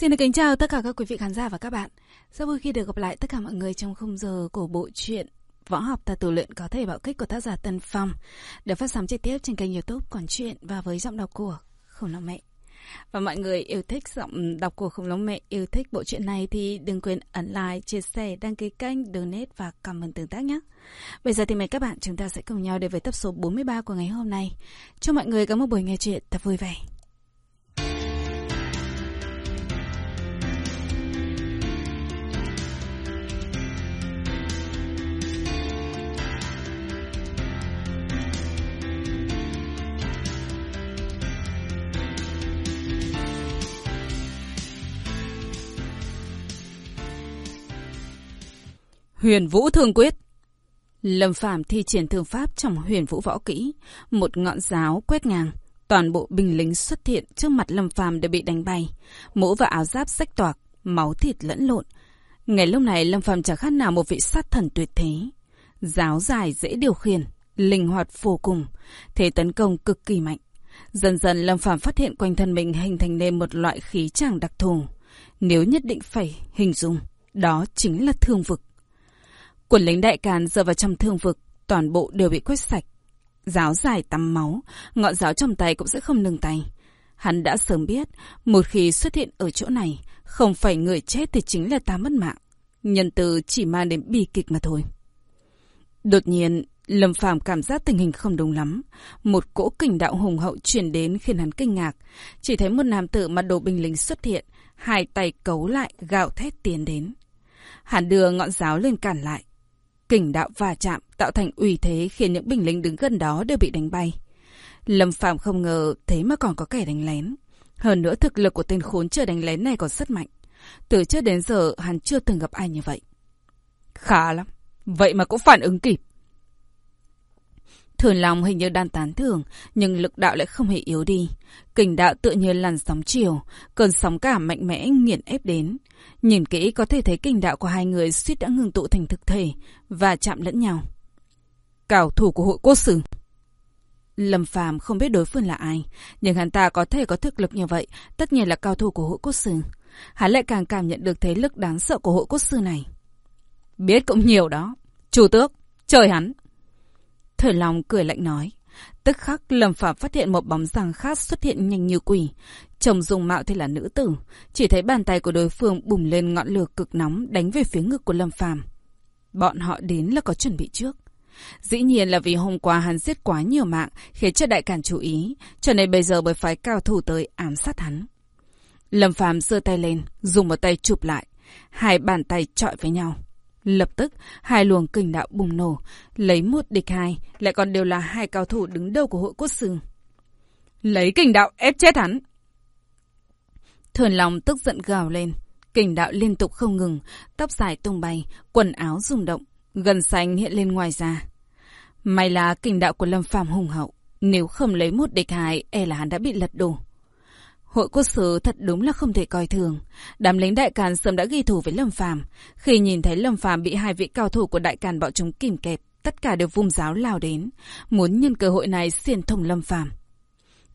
Xin được kính chào tất cả các quý vị khán giả và các bạn. Rất vui khi được gặp lại tất cả mọi người trong khung giờ của bộ truyện Võ học ta tù luyện có thể bạo kích của tác giả Tân Phong được phát sóng trực tiếp trên kênh youtube Quản truyện và với giọng đọc của Khổng Lão Mẹ. Và mọi người yêu thích giọng đọc của Khổng Lão Mẹ, yêu thích bộ truyện này thì đừng quên ấn like, chia sẻ, đăng ký kênh, donate và comment tương tác nhé. Bây giờ thì mời các bạn chúng ta sẽ cùng nhau đến với tập số 43 của ngày hôm nay. Chúc mọi người có một buổi nghe chuyện thật vui vẻ. Huyền Vũ Thương Quyết Lâm Phàm thi triển thương pháp trong huyền vũ võ kỹ, một ngọn giáo quét ngang, toàn bộ binh lính xuất hiện trước mặt Lâm Phàm đều bị đánh bay, mũ và áo giáp rách toạc, máu thịt lẫn lộn. Ngày lúc này Lâm Phàm chẳng khác nào một vị sát thần tuyệt thế. Giáo dài dễ điều khiển, linh hoạt vô cùng, thế tấn công cực kỳ mạnh. Dần dần Lâm Phàm phát hiện quanh thân mình hình thành nên một loại khí tràng đặc thù. Nếu nhất định phải hình dung, đó chính là thương vực. Quần lính đại càn rơi vào trong thương vực, toàn bộ đều bị quét sạch. Giáo dài tắm máu, ngọn giáo trong tay cũng sẽ không nâng tay. Hắn đã sớm biết, một khi xuất hiện ở chỗ này, không phải người chết thì chính là ta mất mạng. Nhân từ chỉ mang đến bi kịch mà thôi. Đột nhiên, Lâm Phàm cảm giác tình hình không đúng lắm. Một cỗ kình đạo hùng hậu truyền đến khiến hắn kinh ngạc. Chỉ thấy một nam tử mặc đồ binh lính xuất hiện, hai tay cấu lại gạo thét tiến đến. Hắn đưa ngọn giáo lên cản lại. Kình đạo va chạm tạo thành uy thế khiến những binh lính đứng gần đó đều bị đánh bay. Lâm Phạm không ngờ thế mà còn có kẻ đánh lén. Hơn nữa thực lực của tên khốn chưa đánh lén này còn rất mạnh. Từ trước đến giờ, hắn chưa từng gặp ai như vậy. Khá lắm. Vậy mà cũng phản ứng kịp. Thường lòng hình như đang tán thưởng, nhưng lực đạo lại không hề yếu đi. Kình đạo tự như làn sóng chiều, cơn sóng cả mạnh mẽ nghiền ép đến. Nhìn kỹ có thể thấy kình đạo của hai người suýt đã ngừng tụ thành thực thể và chạm lẫn nhau. Cảo thủ của hội cốt sử. Lâm Phàm không biết đối phương là ai, nhưng hắn ta có thể có thực lực như vậy, tất nhiên là cao thủ của hội cốt sư. Hắn lại càng cảm nhận được thế lực đáng sợ của hội cốt sư này. Biết cũng nhiều đó. Chủ tước, trời hắn. Thời lòng cười lạnh nói. Tức khắc Lâm Phạm phát hiện một bóng dáng khác xuất hiện nhanh như quỷ. Chồng dùng mạo thì là nữ tử. Chỉ thấy bàn tay của đối phương bùng lên ngọn lửa cực nóng đánh về phía ngực của Lâm Phạm. Bọn họ đến là có chuẩn bị trước. Dĩ nhiên là vì hôm qua hắn giết quá nhiều mạng khiến cho đại cản chú ý, cho nên bây giờ mới phái cao thủ tới ám sát hắn. Lâm Phàm giơ tay lên, dùng một tay chụp lại, hai bàn tay chọi với nhau. Lập tức, hai luồng kình đạo bùng nổ, lấy một địch hai, lại còn đều là hai cao thủ đứng đầu của hội cốt sư. Lấy kình đạo ép chết hắn! Thường lòng tức giận gào lên, kình đạo liên tục không ngừng, tóc dài tung bay, quần áo rung động, gần xanh hiện lên ngoài da. May là kình đạo của Lâm Phàm hùng hậu, nếu không lấy một địch hai, e là hắn đã bị lật đổ. Hội quốc sứ thật đúng là không thể coi thường. Đám lính đại càn sớm đã ghi thù với Lâm Phàm. Khi nhìn thấy Lâm Phàm bị hai vị cao thủ của đại càn bọn chúng kìm kẹp, tất cả đều vung giáo lao đến, muốn nhân cơ hội này xiên thủng Lâm Phàm.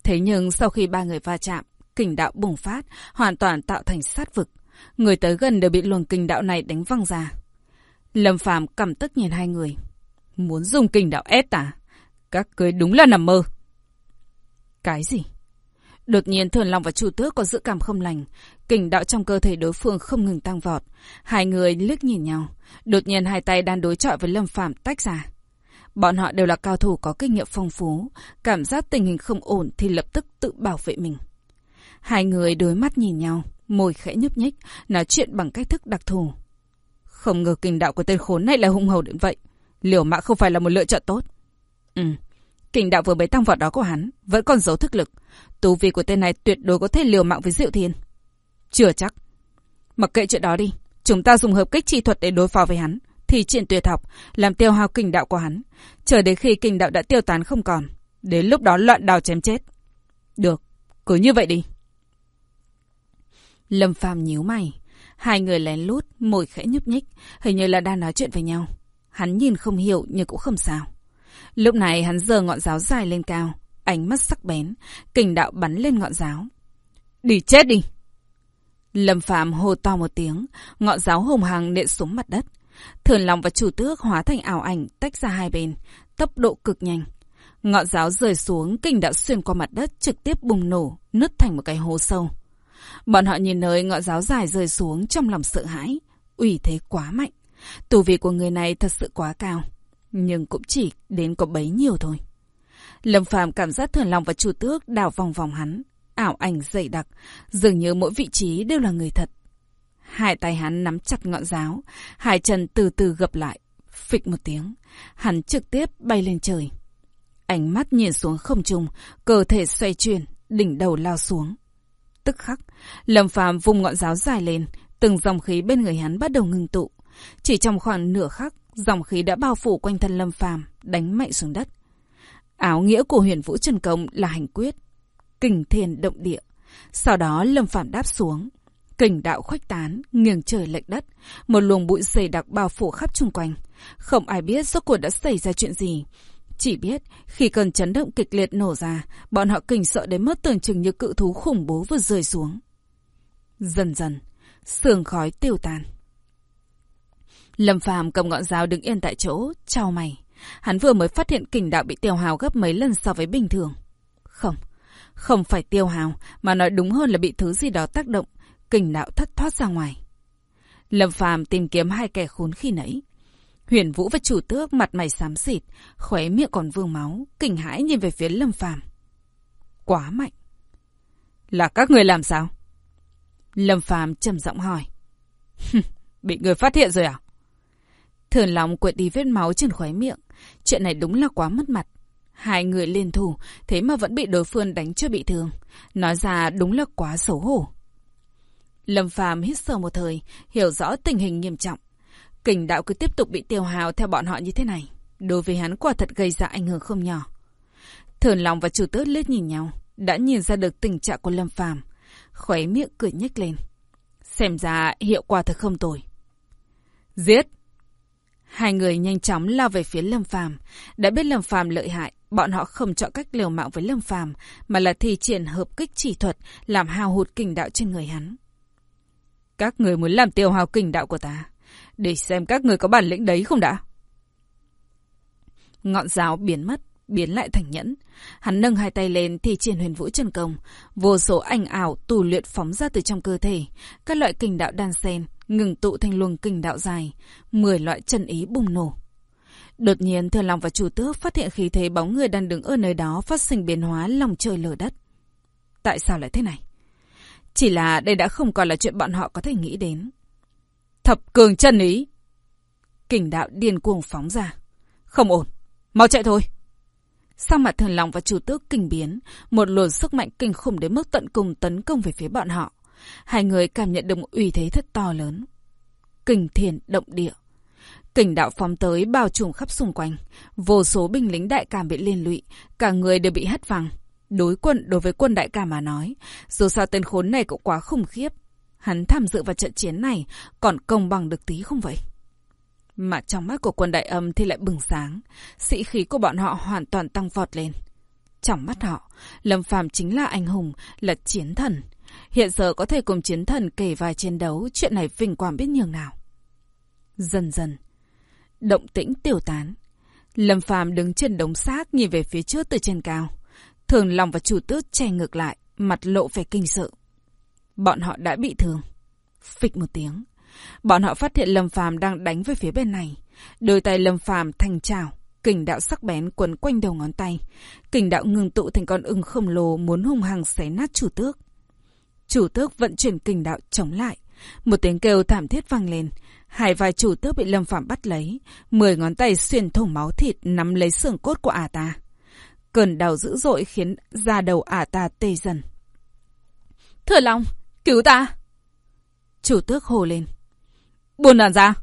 Thế nhưng sau khi ba người va chạm, kình đạo bùng phát, hoàn toàn tạo thành sát vực. Người tới gần đều bị luồng kình đạo này đánh văng ra. Lâm Phàm cầm tức nhìn hai người. Muốn dùng kình đạo ép à? Các cưới đúng là nằm mơ. Cái gì? Đột nhiên Thường Long và Chu Tước có dự cảm không lành. Kình đạo trong cơ thể đối phương không ngừng tăng vọt. Hai người liếc nhìn nhau. Đột nhiên hai tay đang đối chọi với Lâm Phạm tách ra. Bọn họ đều là cao thủ có kinh nghiệm phong phú. Cảm giác tình hình không ổn thì lập tức tự bảo vệ mình. Hai người đối mắt nhìn nhau, môi khẽ nhúc nhích, nói chuyện bằng cách thức đặc thù. Không ngờ kình đạo của tên khốn này là hung hầu đến vậy. Liều mạng không phải là một lựa chọn tốt. Ừ, kình đạo vừa mới tăng vọt đó của hắn, vẫn còn giấu thức lực. Tu vi của tên này tuyệt đối có thể liều mạng với Diệu Thiên. Chưa chắc. Mặc kệ chuyện đó đi. Chúng ta dùng hợp kích chi thuật để đối phó với hắn. Thì triển tuyệt học, làm tiêu hao kình đạo của hắn. Chờ đến khi kình đạo đã tiêu tán không còn. Đến lúc đó loạn đào chém chết. Được, cứ như vậy đi. Lâm Phàm nhíu mày. Hai người lén lút, môi khẽ nhúc nhích, hình như là đang nói chuyện với nhau. Hắn nhìn không hiểu nhưng cũng không sao. Lúc này hắn giơ ngọn giáo dài lên cao, ánh mắt sắc bén, kình đạo bắn lên ngọn giáo. Đi chết đi! Lâm Phạm hô to một tiếng, ngọn giáo hùng hằng nện xuống mặt đất. Thường lòng và chủ tước hóa thành ảo ảnh tách ra hai bên, tốc độ cực nhanh. Ngọn giáo rơi xuống, kình đạo xuyên qua mặt đất trực tiếp bùng nổ, nứt thành một cái hố sâu. Bọn họ nhìn nơi ngọn giáo dài rơi xuống trong lòng sợ hãi, ủy thế quá mạnh. Tù vị của người này thật sự quá cao, nhưng cũng chỉ đến có bấy nhiêu thôi. Lâm Phàm cảm giác thần lòng và chủ tước đảo vòng vòng hắn, ảo ảnh dày đặc, dường như mỗi vị trí đều là người thật. Hai tay hắn nắm chặt ngọn giáo, hai chân từ từ gập lại, phịch một tiếng, hắn trực tiếp bay lên trời. Ánh mắt nhìn xuống không trung, cơ thể xoay chuyển, đỉnh đầu lao xuống. Tức khắc, Lâm Phàm vùng ngọn giáo dài lên, từng dòng khí bên người hắn bắt đầu ngừng tụ. Chỉ trong khoảng nửa khắc, dòng khí đã bao phủ quanh thân Lâm Phàm, đánh mạnh xuống đất. Áo nghĩa của huyền vũ trần công là hành quyết. Kình thiên động địa. Sau đó Lâm Phàm đáp xuống. Kình đạo khuếch tán, nghiêng trời lệch đất. Một luồng bụi dày đặc bao phủ khắp chung quanh. Không ai biết rốt cuộc đã xảy ra chuyện gì. Chỉ biết, khi cần chấn động kịch liệt nổ ra, bọn họ kinh sợ đến mất tưởng chừng như cự thú khủng bố vừa rơi xuống. Dần dần, sương khói tiêu tan. Lâm Phàm cầm ngọn giáo đứng yên tại chỗ, trao mày. Hắn vừa mới phát hiện kình đạo bị tiêu hào gấp mấy lần so với bình thường. Không, không phải tiêu hào, mà nói đúng hơn là bị thứ gì đó tác động, kình đạo thất thoát ra ngoài. Lâm Phàm tìm kiếm hai kẻ khốn khi nãy. Huyền Vũ và chủ tước mặt mày xám xịt, khóe miệng còn vương máu, kinh hãi nhìn về phía Lâm Phàm. Quá mạnh. Là các người làm sao? Lâm Phàm trầm giọng hỏi. Bị người phát hiện rồi à? Thường lòng quệt đi vết máu trên khóe miệng. Chuyện này đúng là quá mất mặt. Hai người liên thủ, thế mà vẫn bị đối phương đánh cho bị thương. Nói ra đúng là quá xấu hổ. Lâm Phàm hít sâu một thời, hiểu rõ tình hình nghiêm trọng. Kình đạo cứ tiếp tục bị tiêu hào theo bọn họ như thế này. Đối với hắn quả thật gây ra ảnh hưởng không nhỏ. Thường lòng và chủ tước liếc nhìn nhau, đã nhìn ra được tình trạng của Lâm Phàm, khóe miệng cười nhếch lên. Xem ra hiệu quả thật không tồi. Giết! Hai người nhanh chóng lao về phía Lâm Phàm, đã biết Lâm Phàm lợi hại, bọn họ không chọn cách liều mạng với Lâm Phàm, mà là thi triển hợp kích chỉ thuật, làm hao hụt kình đạo trên người hắn. Các người muốn làm tiêu hao kình đạo của ta, để xem các người có bản lĩnh đấy không đã. Ngọn giáo biến mất, biến lại thành nhẫn. Hắn nâng hai tay lên thì triển huyền vũ chân công. Vô số ảnh ảo tù luyện phóng ra từ trong cơ thể. Các loại kình đạo đan xen ngừng tụ thành luồng kình đạo dài. Mười loại chân ý bùng nổ. Đột nhiên Thừa Long và Chủ Tước phát hiện khí thế bóng người đang đứng ở nơi đó phát sinh biến hóa lòng trời lở đất. Tại sao lại thế này? Chỉ là đây đã không còn là chuyện bọn họ có thể nghĩ đến. Thập cường chân ý. Kình đạo điên cuồng phóng ra. Không ổn. Mau chạy thôi. Sau mặt thần lòng và chủ tước kinh biến, một luồng sức mạnh kinh khủng đến mức tận cùng tấn công về phía bọn họ. Hai người cảm nhận được một uy thế thật to lớn. Kình thiền động địa. Kình đạo phóng tới bao trùm khắp xung quanh. Vô số binh lính đại cảm bị liên lụy, cả người đều bị hất văng. Đối quân đối với quân đại cảm mà nói, dù sao tên khốn này cũng quá khủng khiếp. Hắn tham dự vào trận chiến này còn công bằng được tí không vậy? Mà trong mắt của quân đại âm thì lại bừng sáng. Sĩ khí của bọn họ hoàn toàn tăng vọt lên. Trong mắt họ, Lâm Phàm chính là anh hùng, là chiến thần. Hiện giờ có thể cùng chiến thần kể vài chiến đấu, chuyện này vinh quang biết nhường nào. Dần dần, động tĩnh tiêu tán. Lâm Phàm đứng trên đống xác nhìn về phía trước từ trên cao. Thường lòng và chủ tước che ngược lại, mặt lộ vẻ kinh sợ. Bọn họ đã bị thương. Phịch một tiếng. Bọn họ phát hiện Lâm Phàm đang đánh về phía bên này. Đôi tay Lâm Phàm thành trào, kình đạo sắc bén quấn quanh đầu ngón tay. Kình đạo ngừng tụ thành con ưng khổng lồ muốn hung hăng xé nát chủ tước. Chủ tước vận chuyển kình đạo chống lại. Một tiếng kêu thảm thiết vang lên. Hai vai chủ tước bị Lâm phạm bắt lấy. Mười ngón tay xuyên thủng máu thịt nắm lấy xương cốt của ả ta. Cơn đau dữ dội khiến da đầu ả ta tê dần. Thừa Long, cứu ta! Chủ tước hồ lên. Buồn đàn ra!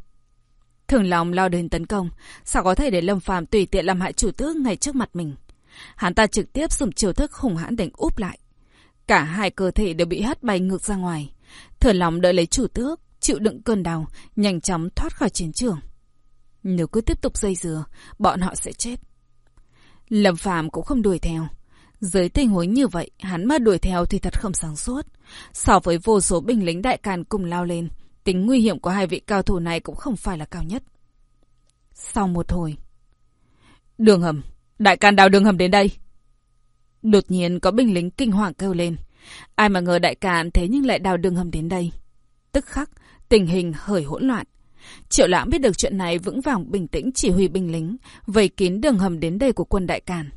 Thường lòng lao đến tấn công, sao có thể để Lâm Phàm tùy tiện làm hại chủ tước ngay trước mặt mình. Hắn ta trực tiếp dùng chiều thức khủng hãn đánh úp lại. Cả hai cơ thể đều bị hất bay ngược ra ngoài. thở lòng đợi lấy chủ tước, chịu đựng cơn đau, nhanh chóng thoát khỏi chiến trường. Nếu cứ tiếp tục dây dừa, bọn họ sẽ chết. Lâm Phàm cũng không đuổi theo. Dưới tình huống như vậy, hắn mà đuổi theo thì thật không sáng suốt. So với vô số binh lính đại càn cùng lao lên, tính nguy hiểm của hai vị cao thủ này cũng không phải là cao nhất. Sau một hồi... Đường hầm, đại càn đào đường hầm đến đây. Đột nhiên có binh lính kinh hoàng kêu lên. Ai mà ngờ đại càn thế nhưng lại đào đường hầm đến đây. Tức khắc, tình hình hởi hỗn loạn. Triệu lãm biết được chuyện này vững vàng bình tĩnh chỉ huy binh lính, vây kín đường hầm đến đây của quân đại càn.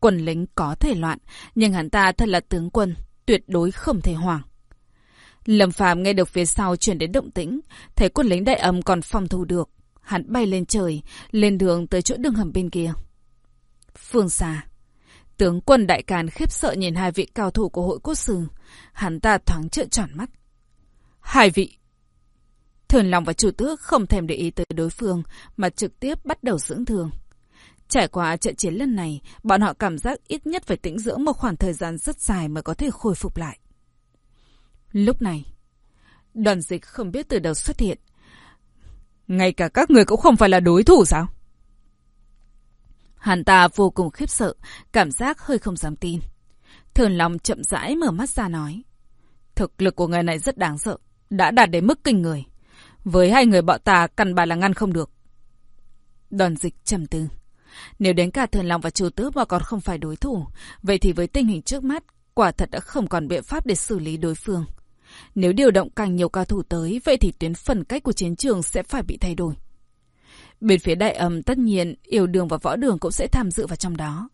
Quân lính có thể loạn, nhưng hắn ta thật là tướng quân, tuyệt đối không thể hoảng. Lâm Phàm nghe được phía sau chuyển đến động tĩnh, thấy quân lính đại âm còn phòng thủ được. Hắn bay lên trời, lên đường tới chỗ đường hầm bên kia. Phương xa, tướng quân đại càn khiếp sợ nhìn hai vị cao thủ của hội cốt sư. Hắn ta thoáng trợn tròn mắt. Hai vị! Thường lòng và chủ tước không thèm để ý tới đối phương, mà trực tiếp bắt đầu dưỡng thương. Trải qua trận chiến lần này, bọn họ cảm giác ít nhất phải tĩnh dưỡng một khoảng thời gian rất dài mới có thể khôi phục lại. Lúc này, đoàn dịch không biết từ đâu xuất hiện. Ngay cả các người cũng không phải là đối thủ sao? Hắn ta vô cùng khiếp sợ, cảm giác hơi không dám tin. Thường lòng chậm rãi mở mắt ra nói. Thực lực của người này rất đáng sợ, đã đạt đến mức kinh người. Với hai người bọn ta căn bản là ngăn không được. Đoàn dịch trầm tư. Nếu đến cả Thường Long và Chu Tước mà còn không phải đối thủ, vậy thì với tình hình trước mắt, quả thật đã không còn biện pháp để xử lý đối phương. Nếu điều động càng nhiều cao thủ tới, vậy thì tuyến phần cách của chiến trường sẽ phải bị thay đổi. Bên phía đại âm tất nhiên, yêu đường và võ đường cũng sẽ tham dự vào trong đó.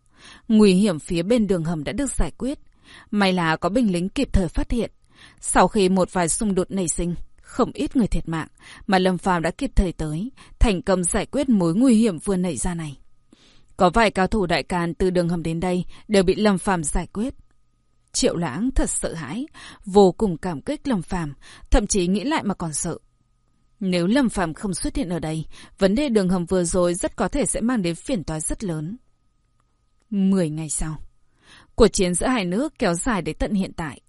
Nguy hiểm phía bên đường hầm đã được giải quyết. May là có binh lính kịp thời phát hiện. Sau khi một vài xung đột nảy sinh, không ít người thiệt mạng, mà Lâm Phàm đã kịp thời tới, thành công giải quyết mối nguy hiểm vừa nảy ra này. Có vài cao thủ đại càn từ đường hầm đến đây đều bị Lâm Phàm giải quyết. Triệu lãng thật sợ hãi, vô cùng cảm kích Lâm Phàm, thậm chí nghĩ lại mà còn sợ. Nếu Lâm Phạm không xuất hiện ở đây, vấn đề đường hầm vừa rồi rất có thể sẽ mang đến phiền toái rất lớn. Mười ngày sau, cuộc chiến giữa hai nước kéo dài đến tận hiện tại.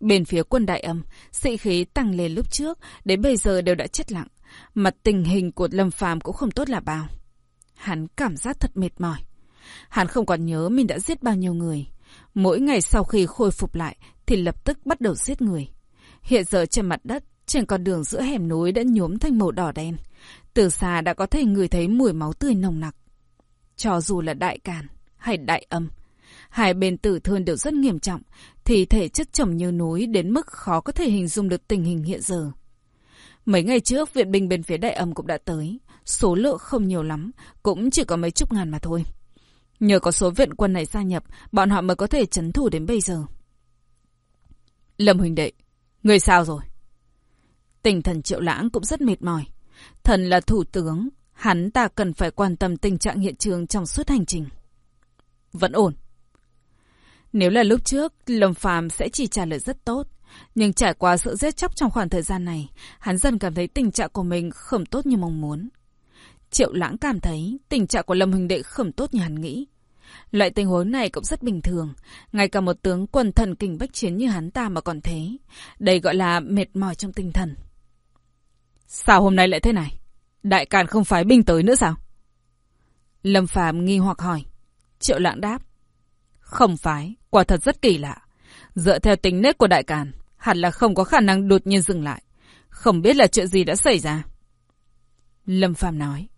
Bên phía quân đại âm, sĩ khí tăng lên lúc trước, đến bây giờ đều đã chết lặng. Mặt tình hình của Lâm Phàm cũng không tốt là bao. Hắn cảm giác thật mệt mỏi. Hắn không còn nhớ mình đã giết bao nhiêu người. Mỗi ngày sau khi khôi phục lại thì lập tức bắt đầu giết người. Hiện giờ trên mặt đất, trên con đường giữa hẻm núi đã nhuốm thành màu đỏ đen. Từ xa đã có thể người thấy mùi máu tươi nồng nặc. Cho dù là đại càn hay đại âm, hai bên tử thương đều rất nghiêm trọng, thì thể chất chồng như núi đến mức khó có thể hình dung được tình hình hiện giờ. Mấy ngày trước, viện binh bên phía đại âm cũng đã tới. Số lượng không nhiều lắm, cũng chỉ có mấy chục ngàn mà thôi. Nhờ có số viện quân này gia nhập, bọn họ mới có thể chấn thủ đến bây giờ. Lâm huỳnh đệ, người sao rồi? Tinh thần triệu lãng cũng rất mệt mỏi. Thần là thủ tướng, hắn ta cần phải quan tâm tình trạng hiện trường trong suốt hành trình. Vẫn ổn. Nếu là lúc trước, Lâm Phàm sẽ chỉ trả lời rất tốt. Nhưng trải qua sự giết chóc trong khoảng thời gian này, hắn dần cảm thấy tình trạng của mình không tốt như mong muốn. Triệu lãng cảm thấy tình trạng của Lâm Huỳnh Đệ không tốt như hắn nghĩ. Loại tình huống này cũng rất bình thường. Ngay cả một tướng quân thần kinh bách chiến như hắn ta mà còn thế. Đây gọi là mệt mỏi trong tinh thần. Sao hôm nay lại thế này? Đại càn không phải binh tới nữa sao? Lâm Phàm nghi hoặc hỏi. Triệu lãng đáp. Không phải, quả thật rất kỳ lạ. Dựa theo tính nết của đại càn, hẳn là không có khả năng đột nhiên dừng lại. Không biết là chuyện gì đã xảy ra. Lâm Phàm nói.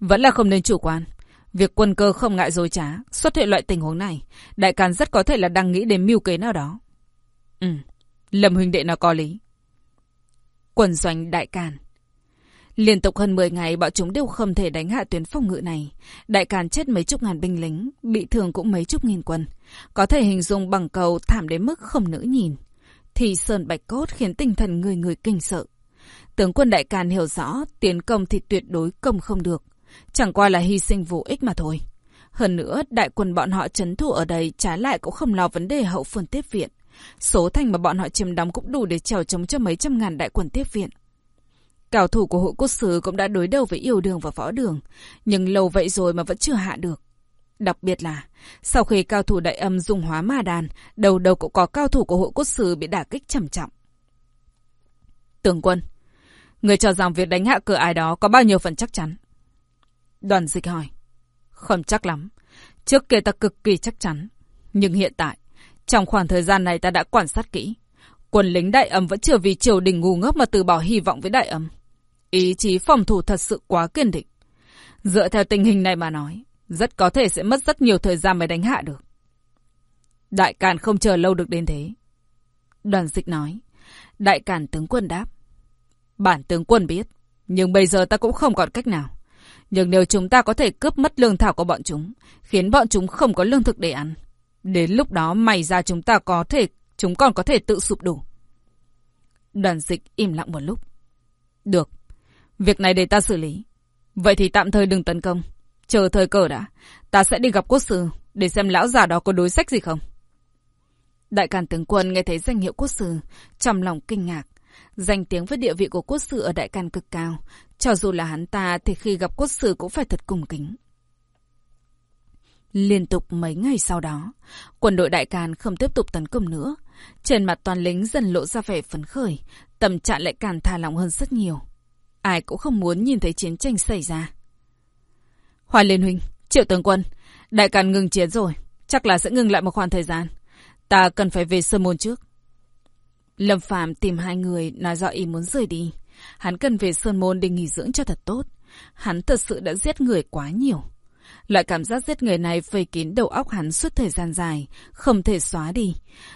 Vẫn là không nên chủ quan. Việc quân cơ không ngại dối trá, xuất hiện loại tình huống này, đại càn rất có thể là đang nghĩ đến mưu kế nào đó. Ừ, Lâm huynh đệ nó có lý. quần doanh đại càn Liên tục hơn 10 ngày bọn chúng đều không thể đánh hạ tuyến phòng ngự này. Đại càn chết mấy chục ngàn binh lính, bị thương cũng mấy chục nghìn quân. Có thể hình dung bằng cầu thảm đến mức không nỡ nhìn. Thì sơn bạch cốt khiến tinh thần người người kinh sợ. Tướng quân đại càn hiểu rõ tiến công thì tuyệt đối công không được. Chẳng qua là hy sinh vô ích mà thôi. Hơn nữa, đại quân bọn họ chấn thủ ở đây trái lại cũng không lo vấn đề hậu phương tiếp viện. Số thành mà bọn họ chiếm đóng cũng đủ để chèo chống cho mấy trăm ngàn đại quân tiếp viện. Cao thủ của hội cốt sứ cũng đã đối đầu với yêu đường và võ đường, nhưng lâu vậy rồi mà vẫn chưa hạ được. Đặc biệt là, sau khi cao thủ đại âm dùng hóa ma đàn, đầu đầu cũng có cao thủ của hội cốt sứ bị đả kích trầm trọng. Tưởng quân, người cho rằng việc đánh hạ cửa ai đó có bao nhiêu phần chắc chắn? Đoàn dịch hỏi. Không chắc lắm. Trước kia ta cực kỳ chắc chắn. Nhưng hiện tại, trong khoảng thời gian này ta đã quan sát kỹ. Quân lính đại ấm vẫn chưa vì triều đình ngu ngốc mà từ bỏ hy vọng với đại ấm. Ý chí phòng thủ thật sự quá kiên định. Dựa theo tình hình này mà nói, rất có thể sẽ mất rất nhiều thời gian mới đánh hạ được. Đại Càn không chờ lâu được đến thế. Đoàn dịch nói. Đại Càn tướng quân đáp. Bản tướng quân biết, nhưng bây giờ ta cũng không còn cách nào. Nhưng nếu chúng ta có thể cướp mất lương thảo của bọn chúng, khiến bọn chúng không có lương thực để ăn, đến lúc đó mày ra chúng ta có thể, chúng còn có thể tự sụp đổ. Đoàn dịch im lặng một lúc. Được, việc này để ta xử lý. Vậy thì tạm thời đừng tấn công. Chờ thời cờ đã, ta sẽ đi gặp quốc sư để xem lão già đó có đối sách gì không. Đại Càn tướng quân nghe thấy danh hiệu quốc sư, trong lòng kinh ngạc. Danh tiếng với địa vị của quốc sư ở Đại Càn cực cao. Cho dù là hắn ta thì khi gặp quốc sư cũng phải thật cung kính. Liên tục mấy ngày sau đó, quân đội Đại Càn không tiếp tục tấn công nữa. Trên mặt toàn lính dần lộ ra vẻ phấn khởi, tâm trạng lại càng thả lỏng hơn rất nhiều. Ai cũng không muốn nhìn thấy chiến tranh xảy ra. Hoa Liên Huynh, Triệu Tướng Quân, Đại Càn ngừng chiến rồi, chắc là sẽ ngừng lại một khoảng thời gian. Ta cần phải về Sơn Môn trước. Lâm Phạm tìm hai người nói rõ ý muốn rời đi. Hắn cần về Sơn Môn để nghỉ dưỡng cho thật tốt. Hắn thật sự đã giết người quá nhiều. Loại cảm giác giết người này vây kín đầu óc hắn suốt thời gian dài, không thể xóa đi.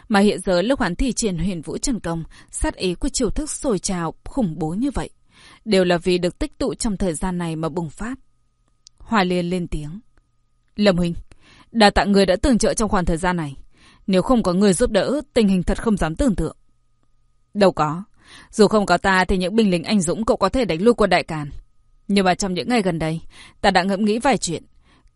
Mà hiện giờ lúc hắn thi triển huyền vũ trần công, sát ý của chiều thức sồi trào, khủng bố như vậy. Đều là vì được tích tụ trong thời gian này mà bùng phát. Hòa Liên lên tiếng. Lâm Huynh, đà tạ người đã tương trợ trong khoảng thời gian này. Nếu không có người giúp đỡ, tình hình thật không dám tưởng tượng. Đâu có. Dù không có ta thì những binh lính anh dũng cậu có thể đánh lui quân Đại Càn. Nhưng mà trong những ngày gần đây, ta đã ngẫm nghĩ vài chuyện.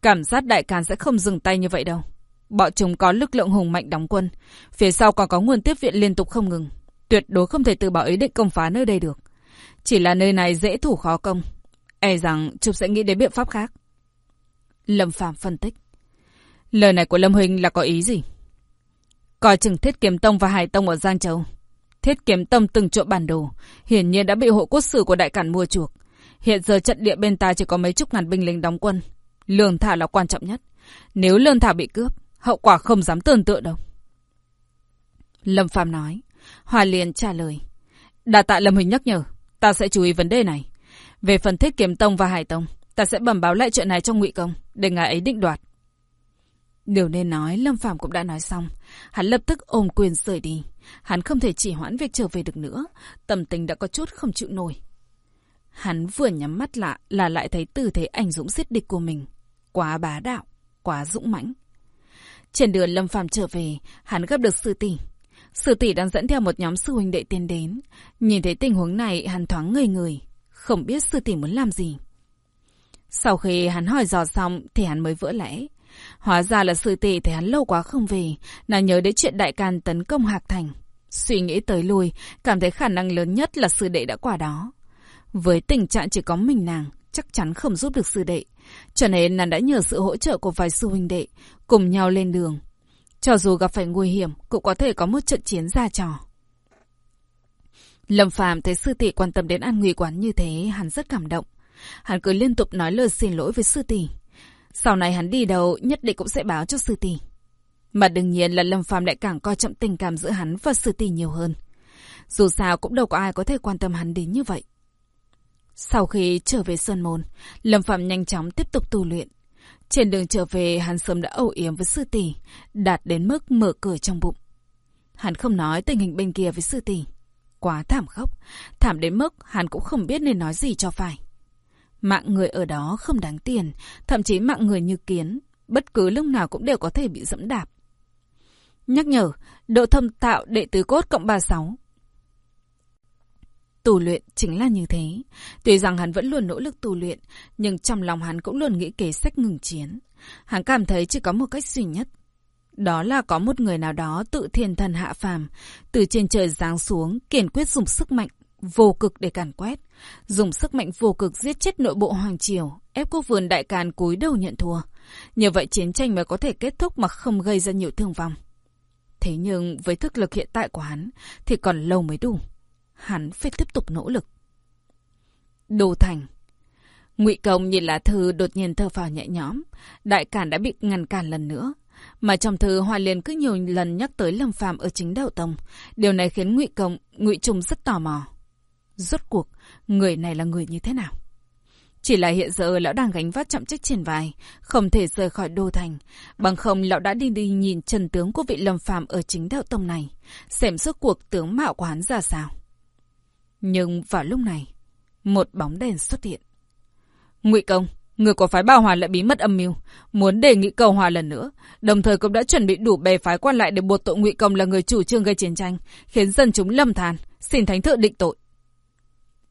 Cảm giác Đại Càn sẽ không dừng tay như vậy đâu. Bọn chúng có lực lượng hùng mạnh đóng quân. Phía sau còn có nguồn tiếp viện liên tục không ngừng. Tuyệt đối không thể từ bỏ ý định công phá nơi đây được. Chỉ là nơi này dễ thủ khó công. E rằng trục sẽ nghĩ đến biện pháp khác. Lâm Phạm phân tích. Lời này của Lâm Huynh là có ý gì? Coi chừng Thiết Kiếm Tông và Hải Tông ở Giang Châu. Thiết Kiếm Tông từng trộm bản đồ, hiển nhiên đã bị hộ quốc sử của Đại Cản mua chuộc. Hiện giờ trận địa bên ta chỉ có mấy chục ngàn binh lính đóng quân. Lương thảo là quan trọng nhất. Nếu lương thảo bị cướp, hậu quả không dám tưởng tượng đâu. Lâm Phạm nói. Hòa liền trả lời. Đà tạ Lâm Huỳnh nhắc nhở, ta sẽ chú ý vấn đề này. Về phần Thiết Kiếm Tông và Hải Tông, ta sẽ bẩm báo lại chuyện này cho ngụy công, để ngài ấy định đoạt. Điều nên nói, Lâm Phạm cũng đã nói xong. Hắn lập tức ôm quyền rời đi. Hắn không thể chỉ hoãn việc trở về được nữa. Tâm tình đã có chút không chịu nổi. Hắn vừa nhắm mắt lại là lại thấy tư thế ảnh dũng giết địch của mình. Quá bá đạo, quá dũng mãnh. Trên đường Lâm Phạm trở về, hắn gặp được sư tỷ. Sư tỷ đang dẫn theo một nhóm sư huynh đệ tiến đến. Nhìn thấy tình huống này, hắn thoáng ngây người. Không biết sư tỷ muốn làm gì. Sau khi hắn hỏi dò xong thì hắn mới vỡ lẽ. Hóa ra là sư tỷ thấy hắn lâu quá không về, nàng nhớ đến chuyện đại can tấn công Hạc Thành. Suy nghĩ tới lui, cảm thấy khả năng lớn nhất là sư đệ đã qua đó. Với tình trạng chỉ có mình nàng, chắc chắn không giúp được sư đệ. Cho nên nàng đã nhờ sự hỗ trợ của vài sư huynh đệ, cùng nhau lên đường. Cho dù gặp phải nguy hiểm, cũng có thể có một trận chiến ra trò. Lâm Phàm thấy sư tỷ quan tâm đến an nguy quán như thế, hắn rất cảm động. Hắn cứ liên tục nói lời xin lỗi với sư tỷ. Sau này hắn đi đâu nhất định cũng sẽ báo cho sư tỷ. Mà đương nhiên là Lâm Phàm lại càng coi trọng tình cảm giữa hắn và sư tỷ nhiều hơn. Dù sao cũng đâu có ai có thể quan tâm hắn đến như vậy. Sau khi trở về Sơn Môn, Lâm Phạm nhanh chóng tiếp tục tu luyện. Trên đường trở về, hắn sớm đã âu yếm với sư tỷ, đạt đến mức mở cửa trong bụng. Hắn không nói tình hình bên kia với sư tỷ. Quá thảm khốc, thảm đến mức hắn cũng không biết nên nói gì cho phải. Mạng người ở đó không đáng tiền, thậm chí mạng người như kiến, bất cứ lúc nào cũng đều có thể bị dẫm đạp. Nhắc nhở, độ thâm tạo đệ tứ cốt cộng 36. Tu luyện chính là như thế. Tuy rằng hắn vẫn luôn nỗ lực tu luyện, nhưng trong lòng hắn cũng luôn nghĩ kế sách ngừng chiến. Hắn cảm thấy chỉ có một cách duy nhất. Đó là có một người nào đó tự thiên thần hạ phàm, từ trên trời giáng xuống, kiên quyết dùng sức mạnh vô cực để càn quét, dùng sức mạnh vô cực giết chết nội bộ hoàng triều, ép quốc vườn đại càn cúi đầu nhận thua. nhờ vậy chiến tranh mới có thể kết thúc mà không gây ra nhiều thương vong. Thế nhưng với thực lực hiện tại của hắn thì còn lâu mới đủ. Hắn phải tiếp tục nỗ lực. Đô Thành Ngụy Công nhìn lá thư đột nhiên thơ phào nhẹ nhõm. Đại cản đã bị ngăn cản lần nữa. Mà trong thư Hoa Liên cứ nhiều lần nhắc tới Lâm Phàm ở chính đạo tông. Điều này khiến Ngụy Công, Ngụy Trung rất tò mò. Rốt cuộc, người này là người như thế nào? Chỉ là hiện giờ lão đang gánh vác trọng trách trên vai, không thể rời khỏi đô thành. Bằng không lão đã đi đi nhìn trần tướng của vị lâm phàm ở chính đạo tông này, xem suốt cuộc tướng mạo của hắn ra sao. Nhưng vào lúc này, một bóng đèn xuất hiện. ngụy công, người của phái Bao Hòa lại bí mật âm mưu, muốn đề nghị cầu hòa lần nữa, đồng thời cũng đã chuẩn bị đủ bè phái quan lại để buộc tội ngụy công là người chủ trương gây chiến tranh, khiến dân chúng lâm than, xin thánh thượng định tội.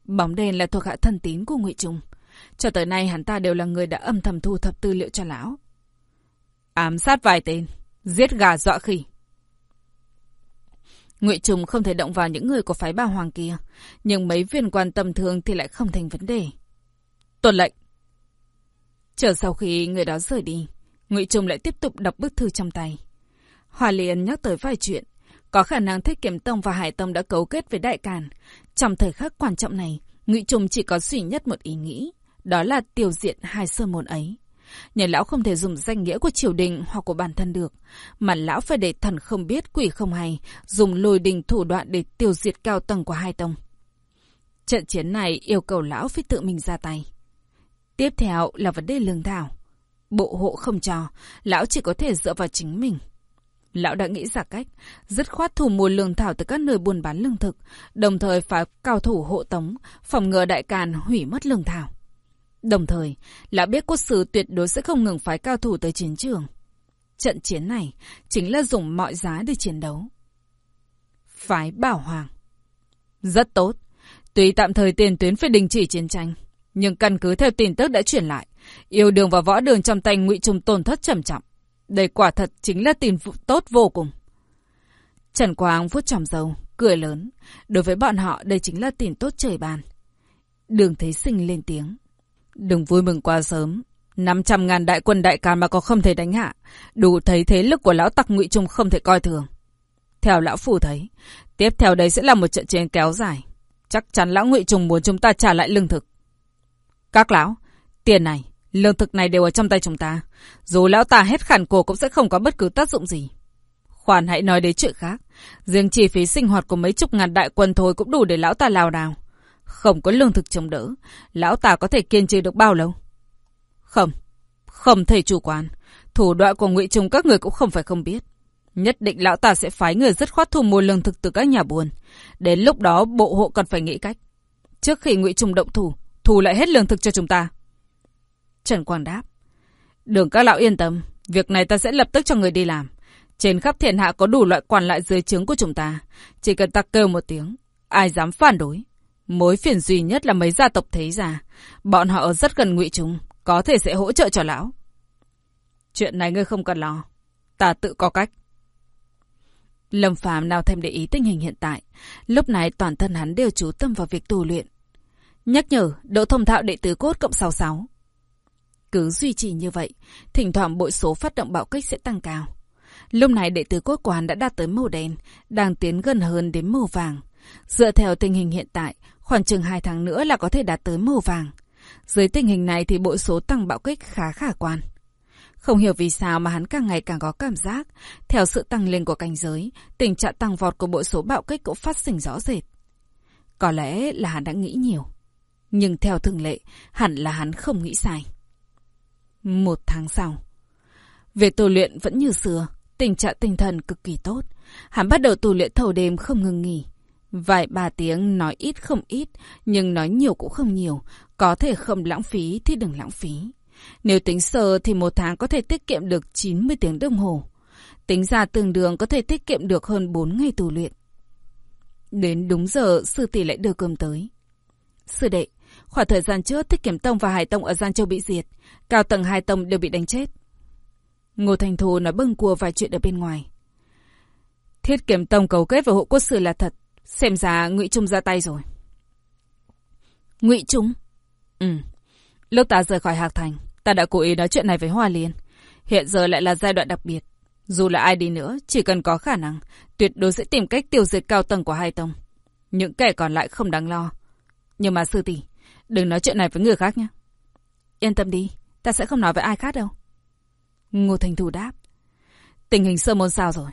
Bóng đèn là thuộc hạ thân tín của ngụy Trung. Cho tới nay hắn ta đều là người đã âm thầm thu thập tư liệu cho lão. Ám sát vài tên, giết gà dọa khỉ. Ngụy Trùng không thể động vào những người của phái ba hoàng kia, nhưng mấy viên quan tầm thường thì lại không thành vấn đề. Tuần lệnh. Chờ sau khi người đó rời đi, Ngụy Trùng lại tiếp tục đọc bức thư trong tay. Hòa Liên nhắc tới vài chuyện, có khả năng Thích Kiểm Tông và Hải Tông đã cấu kết với Đại Càn. Trong thời khắc quan trọng này, Ngụy Trùng chỉ có duy nhất một ý nghĩ, đó là tiêu diệt hai sơn môn ấy nhà lão không thể dùng danh nghĩa của triều đình hoặc của bản thân được, mà lão phải để thần không biết quỷ không hay, dùng lôi đình thủ đoạn để tiêu diệt cao tầng của hai tông. Trận chiến này yêu cầu lão phải tự mình ra tay. Tiếp theo là vấn đề lương thảo. Bộ hộ không cho, lão chỉ có thể dựa vào chính mình. Lão đã nghĩ ra cách, dứt khoát thủ mua lương thảo từ các nơi buôn bán lương thực, đồng thời phá cao thủ hộ tống, phòng ngừa đại càn hủy mất lương thảo. Đồng thời, lão biết quốc sư tuyệt đối sẽ không ngừng phái cao thủ tới chiến trường. Trận chiến này chính là dùng mọi giá để chiến đấu. Phái bảo hoàng. Rất tốt. Tuy tạm thời tiền tuyến phải đình chỉ chiến tranh, nhưng căn cứ theo tin tức đã chuyển lại, yêu đường và võ đường trong tay ngụy trùng tổn thất trầm trọng. Đây quả thật chính là tin tốt vô cùng. Trần Quang vuốt tròm dầu, cười lớn. Đối với bọn họ, đây chính là tin tốt trời bàn Đường Thế Sinh lên tiếng. Đừng vui mừng quá sớm. 500 ngàn đại quân đại càn mà có không thể đánh hạ. Đủ thấy thế lực của lão tặc ngụy Trung không thể coi thường. Theo lão phù thấy, tiếp theo đây sẽ là một trận chiến kéo dài. Chắc chắn lão ngụy Trung muốn chúng ta trả lại lương thực. Các lão, tiền này, lương thực này đều ở trong tay chúng ta. Dù lão ta hết khản cổ cũng sẽ không có bất cứ tác dụng gì. Khoan hãy nói đến chuyện khác. Riêng chi phí sinh hoạt của mấy chục ngàn đại quân thôi cũng đủ để lão ta lao đào. Không có lương thực chống đỡ, lão ta có thể kiên trì được bao lâu? Không, không thể chủ quan. Thủ đoạn của ngụy Trung các người cũng không phải không biết. Nhất định lão ta sẽ phái người dứt khoát thu mua lương thực từ các nhà buôn. Đến lúc đó bộ hộ cần phải nghĩ cách. Trước khi ngụy Trung động thủ, thu lại hết lương thực cho chúng ta. Trần Quang đáp. Đường các lão yên tâm, việc này ta sẽ lập tức cho người đi làm. Trên khắp thiên hạ có đủ loại quan lại dưới trướng của chúng ta. Chỉ cần ta kêu một tiếng, ai dám phản đối. Mối phiền duy nhất là mấy gia tộc thế già. Bọn họ rất gần ngụy chúng, có thể sẽ hỗ trợ cho lão. Chuyện này ngươi không cần lo. Ta tự có cách. Lâm Phàm nào thêm để ý tình hình hiện tại. Lúc này toàn thân hắn đều chú tâm vào việc tu luyện. Nhắc nhở, độ thông thạo đệ tứ cốt cộng 66. Cứ duy trì như vậy, thỉnh thoảng bội số phát động bạo kích sẽ tăng cao. Lúc này đệ tứ cốt của hắn đã đạt tới màu đen, đang tiến gần hơn đến màu vàng. Dựa theo tình hình hiện tại, khoảng chừng 2 tháng nữa là có thể đạt tới màu vàng. Dưới tình hình này thì bộ số tăng bạo kích khá khả quan. Không hiểu vì sao mà hắn càng ngày càng có cảm giác, theo sự tăng lên của cảnh giới, tình trạng tăng vọt của bộ số bạo kích cũng phát sinh rõ rệt. Có lẽ là hắn đã nghĩ nhiều. Nhưng theo thường lệ, hẳn là hắn không nghĩ sai. Một tháng sau, về tu luyện vẫn như xưa, tình trạng tinh thần cực kỳ tốt. Hắn bắt đầu tu luyện thâu đêm không ngừng nghỉ. Vài ba tiếng nói ít không ít, nhưng nói nhiều cũng không nhiều. Có thể không lãng phí thì đừng lãng phí. Nếu tính sơ thì một tháng có thể tiết kiệm được 90 tiếng đồng hồ. Tính ra tương đương có thể tiết kiệm được hơn 4 ngày tù luyện. Đến đúng giờ, sư tỷ lại đưa cơm tới. Sư đệ, khoảng thời gian trước Thích Kiểm Tông và Hải Tông ở Giang Châu bị diệt. Cao tầng hai tông đều bị đánh chết. Ngô Thành Thù nói bâng cua vài chuyện ở bên ngoài. Thiết Kiểm Tông cầu kết với hộ quốc sư là thật. Xem ra Ngụy Trung ra tay rồi. Ngụy Trung? Ừ. Lúc ta rời khỏi Hạc Thành, ta đã cố ý nói chuyện này với Hoa Liên. Hiện giờ lại là giai đoạn đặc biệt. Dù là ai đi nữa, chỉ cần có khả năng, tuyệt đối sẽ tìm cách tiêu diệt cao tầng của hai tông. Những kẻ còn lại không đáng lo. Nhưng mà sư tỷ, đừng nói chuyện này với người khác nhé. Yên tâm đi, ta sẽ không nói với ai khác đâu. Ngô Thành Thủ đáp. Tình hình sơ môn sao rồi?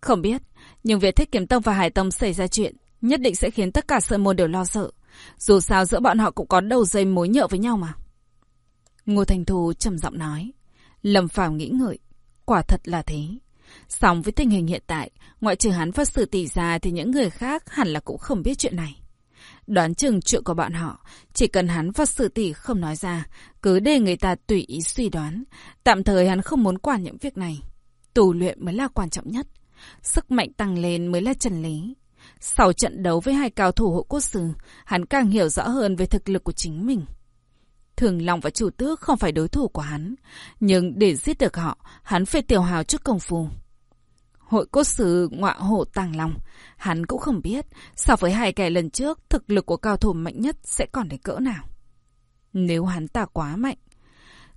Không biết, nhưng việc thích kiếm tông và hải tông xảy ra chuyện, nhất định sẽ khiến tất cả sơn môn đều lo sợ. Dù sao giữa bọn họ cũng có đầu dây mối nhợ với nhau mà. Ngô Thành Thù trầm giọng nói. Lâm Phàm nghĩ ngợi. Quả thật là thế. Song với tình hình hiện tại, ngoại trừ hắn và sự tỷ ra thì những người khác hẳn là cũng không biết chuyện này. Đoán chừng chuyện của bọn họ, chỉ cần hắn và sự tỷ không nói ra, cứ để người ta tùy ý suy đoán. Tạm thời hắn không muốn quản những việc này. Tù luyện mới là quan trọng nhất. Sức mạnh tăng lên mới là chân lý. Sau trận đấu với hai cao thủ hộ cốt sư, hắn càng hiểu rõ hơn về thực lực của chính mình. Thường Long và chủ tước không phải đối thủ của hắn, nhưng để giết được họ, hắn phải tiểu hào chút công phu. Hội cốt sư ngọa hộ tàng long, hắn cũng không biết so với hai kẻ lần trước thực lực của cao thủ mạnh nhất sẽ còn đến cỡ nào. Nếu hắn ta quá mạnh,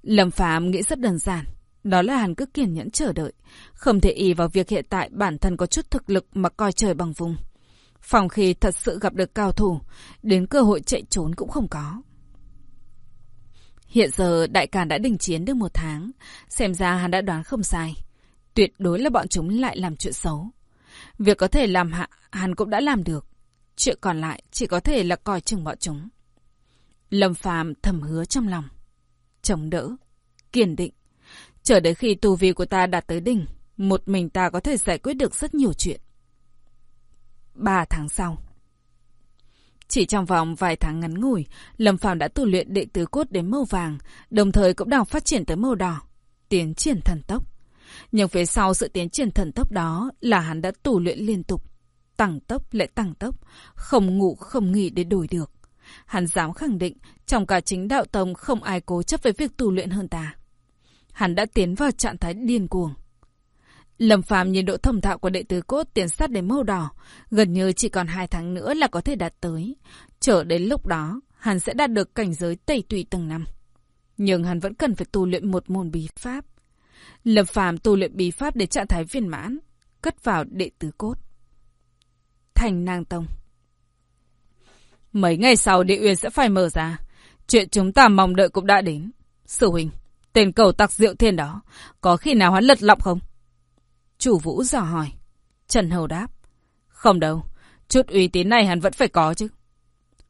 Lâm Phàm nghĩ rất đơn giản, đó là hắn cứ kiên nhẫn chờ đợi, không thể ý vào việc hiện tại bản thân có chút thực lực mà coi trời bằng vùng. Phòng khi thật sự gặp được cao thủ, đến cơ hội chạy trốn cũng không có. Hiện giờ đại càn đã đình chiến được một tháng, xem ra hắn đã đoán không sai. Tuyệt đối là bọn chúng lại làm chuyện xấu. Việc có thể làm hạ, hắn cũng đã làm được. Chuyện còn lại chỉ có thể là coi chừng bọn chúng. Lâm phàm thầm hứa trong lòng. Chống đỡ, kiên định. Chờ đến khi tu vi của ta đạt tới đỉnh, một mình ta có thể giải quyết được rất nhiều chuyện. Ba tháng sau. Chỉ trong vòng vài tháng ngắn ngủi, Lâm Phàm đã tu luyện đệ tứ cốt đến màu vàng, đồng thời cũng đang phát triển tới màu đỏ, tiến triển thần tốc. Nhưng phía sau sự tiến triển thần tốc đó là hắn đã tu luyện liên tục, tăng tốc lại tăng tốc, không ngủ không nghỉ để đổi được. Hắn dám khẳng định, trong cả chính đạo tông không ai cố chấp với việc tu luyện hơn ta. Hắn đã tiến vào trạng thái điên cuồng. Lâm Phàm nhìn độ thông thạo của đệ tứ cốt tiến sát đến màu đỏ, gần như chỉ còn hai tháng nữa là có thể đạt tới. Chờ đến lúc đó, hắn sẽ đạt được cảnh giới tẩy tùy tầng năm. Nhưng hắn vẫn cần phải tu luyện một môn bí pháp. Lâm Phàm tu luyện bí pháp để trạng thái viên mãn, cất vào đệ tứ cốt. Thành Nang Tông Mấy ngày sau địa uyên sẽ phải mở ra. Chuyện chúng ta mong đợi cũng đã đến. Sư huynh, tên cầu tặc diệu thiên đó, có khi nào hắn lật lọng không? Chủ Vũ dò hỏi. Trần Hầu đáp. Không đâu, chút uy tín này hắn vẫn phải có chứ.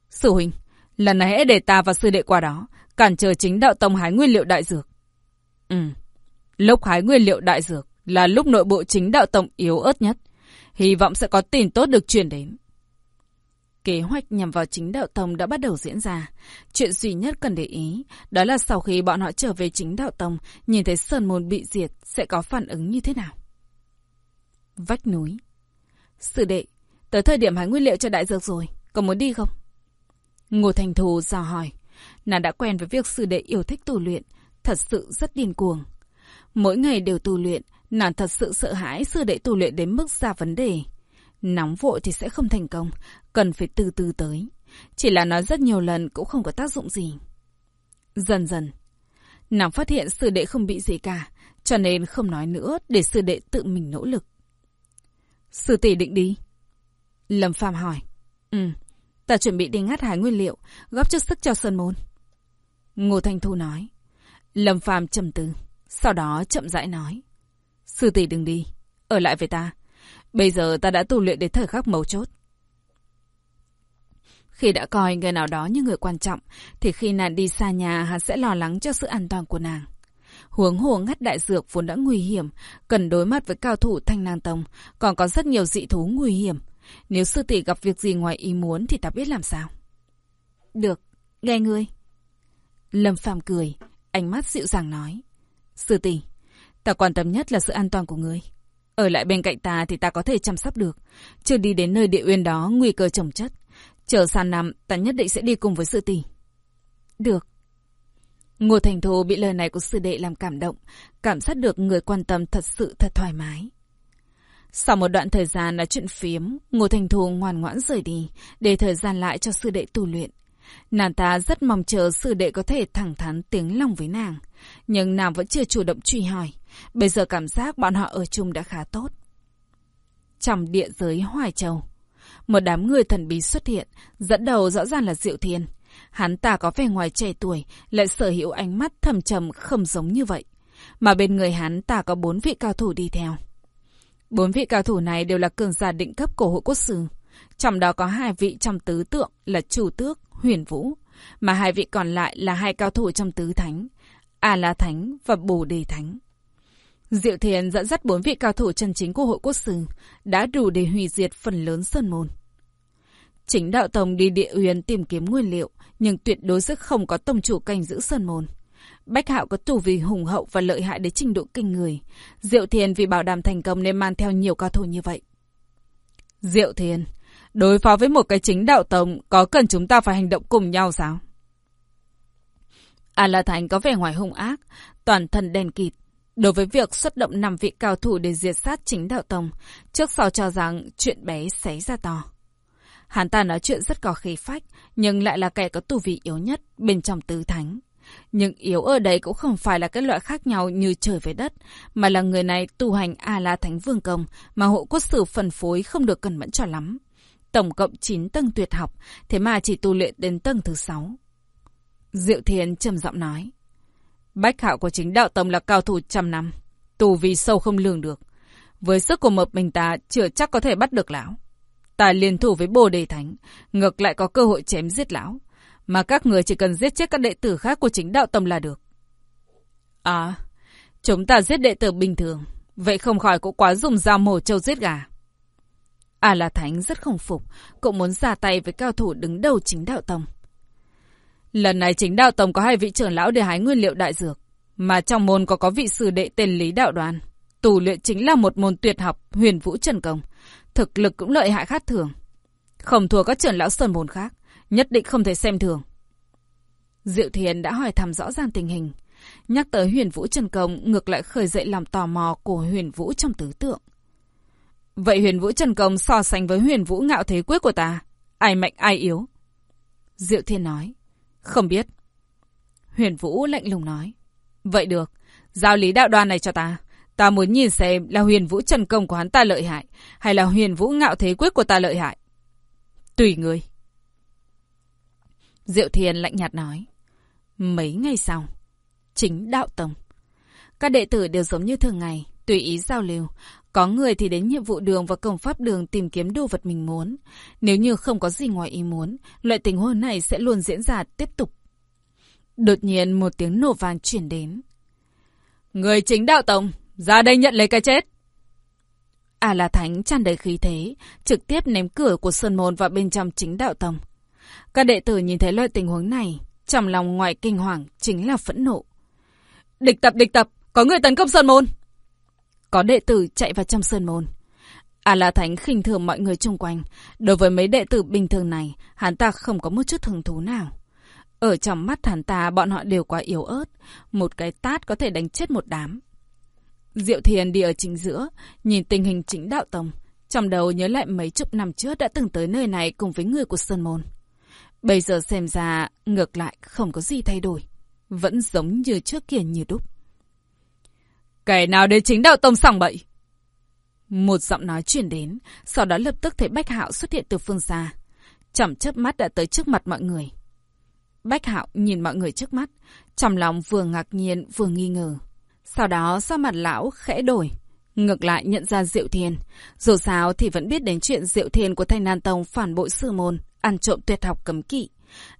Sư huynh, lần này hãy để ta và sư đệ qua đó, cản trở chính đạo tông hái nguyên liệu đại dược. Ừ, lúc hái nguyên liệu đại dược là lúc nội bộ chính đạo tông yếu ớt nhất. Hy vọng sẽ có tin tốt được truyền đến. Kế hoạch nhằm vào chính đạo tông đã bắt đầu diễn ra. Chuyện duy nhất cần để ý, đó là sau khi bọn họ trở về chính đạo tông, nhìn thấy Sơn Môn bị diệt, sẽ có phản ứng như thế nào? Vách núi. Sư đệ, tới thời điểm hái nguyên liệu cho đại dược rồi, có muốn đi không? Ngô Thành Thù dò hỏi. Nàng đã quen với việc sư đệ yêu thích tu luyện, thật sự rất điên cuồng. Mỗi ngày đều tu luyện, nàng thật sự sợ hãi sư đệ tu luyện đến mức ra vấn đề. Nóng vội thì sẽ không thành công, cần phải từ từ tới. Chỉ là nói rất nhiều lần cũng không có tác dụng gì. Dần dần, nàng phát hiện sư đệ không bị gì cả, cho nên không nói nữa để sư đệ tự mình nỗ lực. Sư tỷ định đi. Lâm Phàm hỏi. Ừ, ta chuẩn bị đi ngắt hái nguyên liệu, góp chút sức cho Sơn Môn. Ngô Thanh Thu nói. Lâm Phàm trầm tư, sau đó chậm rãi nói. Sư tỷ đừng đi, ở lại với ta. Bây giờ ta đã tu luyện đến thời khắc mấu chốt. Khi đã coi người nào đó như người quan trọng, thì khi nàng đi xa nhà hắn sẽ lo lắng cho sự an toàn của nàng. Huống hồ ngắt đại dược vốn đã nguy hiểm, cần đối mặt với cao thủ thanh nàng tông, còn có rất nhiều dị thú nguy hiểm. Nếu sư tỷ gặp việc gì ngoài ý muốn thì ta biết làm sao. Được, nghe ngươi. Lâm Phàm cười, ánh mắt dịu dàng nói. Sư tỷ, ta quan tâm nhất là sự an toàn của ngươi. Ở lại bên cạnh ta thì ta có thể chăm sóc được. Chưa đi đến nơi địa uyên đó nguy cơ trồng chất. Chờ san năm ta nhất định sẽ đi cùng với sư tỷ. Được. Ngô Thành Thù bị lời này của sư đệ làm cảm động, cảm giác được người quan tâm thật sự thật thoải mái. Sau một đoạn thời gian nói chuyện phiếm, Ngô Thành Thù ngoan ngoãn rời đi, để thời gian lại cho sư đệ tu luyện. Nàng ta rất mong chờ sư đệ có thể thẳng thắn tiếng lòng với nàng, nhưng nàng vẫn chưa chủ động truy hỏi. Bây giờ cảm giác bọn họ ở chung đã khá tốt. Trong địa giới Hoài Châu, một đám người thần bí xuất hiện, dẫn đầu rõ ràng là Diệu Thiên. Hắn ta có vẻ ngoài trẻ tuổi, lại sở hữu ánh mắt thầm trầm không giống như vậy. mà bên người hắn ta có bốn vị cao thủ đi theo. Bốn vị cao thủ này đều là cường giả định cấp của hội quốc sư. Trong đó có hai vị trong tứ tượng là Chủ Tước, Huyền Vũ, mà hai vị còn lại là hai cao thủ trong tứ thánh, A La Thánh và Bồ Đề Thánh. Diệu Thiền dẫn dắt bốn vị cao thủ chân chính của hội quốc sư đã đủ để hủy diệt phần lớn sơn môn. Chính đạo tông đi địa uyên tìm kiếm nguyên liệu, nhưng tuyệt đối sẽ không có tông chủ canh giữ sơn môn. Bách Hạo có tù vì hùng hậu và lợi hại đến trình độ kinh người. Diệu Thiền vì bảo đảm thành công nên mang theo nhiều cao thủ như vậy. Diệu Thiền, đối phó với một cái chính đạo tông có cần chúng ta phải hành động cùng nhau sao? A La Thành có vẻ ngoài hung ác, toàn thân đen kịt. Đối với việc xuất động năm vị cao thủ để diệt sát chính đạo tông, trước sau cho rằng chuyện bé xé ra to. Hắn ta nói chuyện rất có khí phách, nhưng lại là kẻ có tù vị yếu nhất bên trong tứ thánh. Nhưng yếu ở đây cũng không phải là cái loại khác nhau như trời với đất, mà là người này tu hành A-la Thánh Vương Công mà hộ quốc sử phân phối không được cẩn mẫn cho lắm. Tổng cộng 9 tầng tuyệt học, thế mà chỉ tu luyện đến tầng thứ 6. Diệu Thiên trầm giọng nói. Bách hạo của chính đạo tông là cao thủ trăm năm, tù vì sâu không lường được. Với sức của mập mình ta chưa chắc có thể bắt được lão. Ta liên thủ với bồ đề thánh, ngược lại có cơ hội chém giết lão. Mà các người chỉ cần giết chết các đệ tử khác của chính đạo tông là được. À, chúng ta giết đệ tử bình thường. Vậy không khỏi cũng quá dùng dao mổ trâu giết gà. À là Thánh rất không phục, cũng muốn ra tay với cao thủ đứng đầu chính đạo tông. Lần này chính đạo tổng có hai vị trưởng lão để hái nguyên liệu đại dược. Mà trong môn có có vị sư đệ tên Lý Đạo Đoàn. Tù luyện chính là một môn tuyệt học, huyền vũ trần công. Thực lực cũng lợi hại khác thường. Không thua các trưởng lão sơn môn khác. Nhất định không thể xem thường. Diệu Thiền đã hỏi thăm rõ ràng tình hình. Nhắc tới huyền vũ trần công ngược lại khởi dậy lòng tò mò của huyền vũ trong tứ tượng. Vậy huyền vũ trần công so sánh với huyền vũ ngạo thế quyết của ta. Ai mạnh ai yếu? Diệu Thiên nói. Không biết. Huyền Vũ lạnh lùng nói. Vậy được, giao lý đạo đoàn này cho ta. Ta muốn nhìn xem là huyền vũ trần công của hắn ta lợi hại, hay là huyền vũ ngạo thế quyết của ta lợi hại. Tùy người. Diệu Thiên lạnh nhạt nói. Mấy ngày sau, chính đạo tông. Các đệ tử đều giống như thường ngày, tùy ý giao lưu. Có người thì đến nhiệm vụ đường và công pháp đường tìm kiếm đồ vật mình muốn. Nếu như không có gì ngoài ý muốn, loại tình huống này sẽ luôn diễn ra tiếp tục. Đột nhiên một tiếng nổ vàng chuyển đến. Người chính đạo tổng ra đây nhận lấy cái chết. À là thánh tràn đầy khí thế, trực tiếp ném cửa của Sơn Môn vào bên trong chính đạo tông. Các đệ tử nhìn thấy loại tình huống này, trong lòng ngoài kinh hoàng chính là phẫn nộ. Địch tập địch tập, có người tấn công Sơn Môn. Có đệ tử chạy vào trong Sơn Môn. À La Thánh khinh thường mọi người chung quanh. Đối với mấy đệ tử bình thường này, hắn ta không có một chút hứng thú nào. Ở trong mắt hắn ta, bọn họ đều quá yếu ớt. Một cái tát có thể đánh chết một đám. Diệu Thiền đi ở chính giữa, nhìn tình hình chính đạo tông. Trong đầu nhớ lại mấy chục năm trước đã từng tới nơi này cùng với người của Sơn Môn. Bây giờ xem ra, ngược lại không có gì thay đổi. Vẫn giống như trước kia như đúc. Kẻ nào đến chính đạo tông sòng bậy? Một giọng nói chuyển đến, sau đó lập tức thấy Bách Hạo xuất hiện từ phương xa. Chậm chớp mắt đã tới trước mặt mọi người. Bách Hạo nhìn mọi người trước mắt, trong lòng vừa ngạc nhiên vừa nghi ngờ. Sau đó sao mặt lão khẽ đổi, ngược lại nhận ra Diệu Thiên. Dù sao thì vẫn biết đến chuyện Diệu Thiên của Thanh Nan Tông phản bội sư môn, ăn trộm tuyệt học cấm kỵ.